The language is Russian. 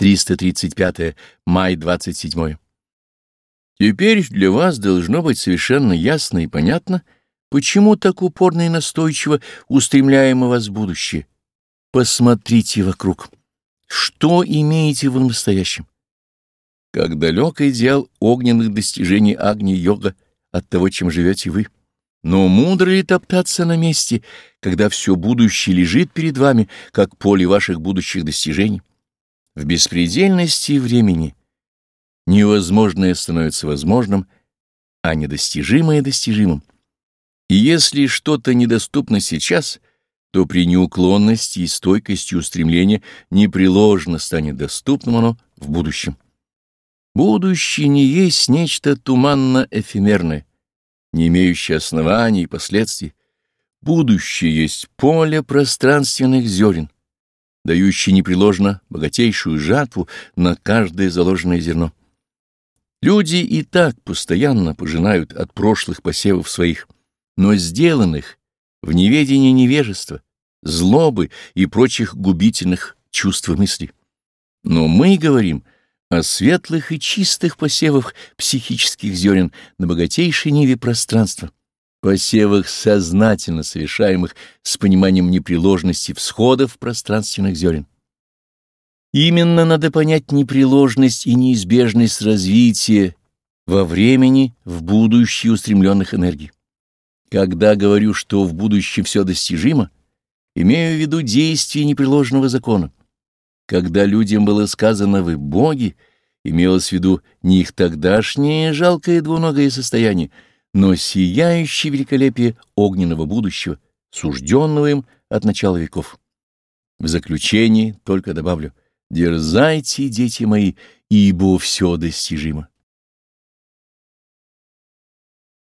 335 май 27 Теперь для вас должно быть совершенно ясно и понятно, почему так упорно и настойчиво устремляемо вас будущее. Посмотрите вокруг. Что имеете вы в настоящем? Как далек идеал огненных достижений Агни-йога от того, чем живете вы. Но мудро ли топтаться на месте, когда все будущее лежит перед вами, как поле ваших будущих достижений? В беспредельности времени — невозможное становится возможным, а недостижимое — достижимым. И если что-то недоступно сейчас, то при неуклонности и стойкости устремления непреложно станет доступным оно в будущем. Будущее не есть нечто туманно-эфемерное, не имеющее оснований и последствий. Будущее есть поле пространственных зерен, дающее непреложно богатейшую жатву на каждое заложенное зерно. Люди и так постоянно пожинают от прошлых посевов своих, но сделанных в неведении невежества, злобы и прочих губительных чувств и мыслей. Но мы говорим о светлых и чистых посевах психических зерен на богатейшей ниве пространства, посевах сознательно совершаемых с пониманием непреложности всходов пространственных зерен. Именно надо понять непреложность и неизбежность развития во времени, в будущее устремленных энергий. Когда говорю, что в будущем все достижимо, имею в виду действие непреложного закона. Когда людям было сказано «вы боги», имелось в виду не их тогдашнее жалкое двуногое состояние, но сияющее великолепие огненного будущего, сужденного им от начала веков. В заключение только добавлю — Дерзайте, дети мои, ибо все достижимо.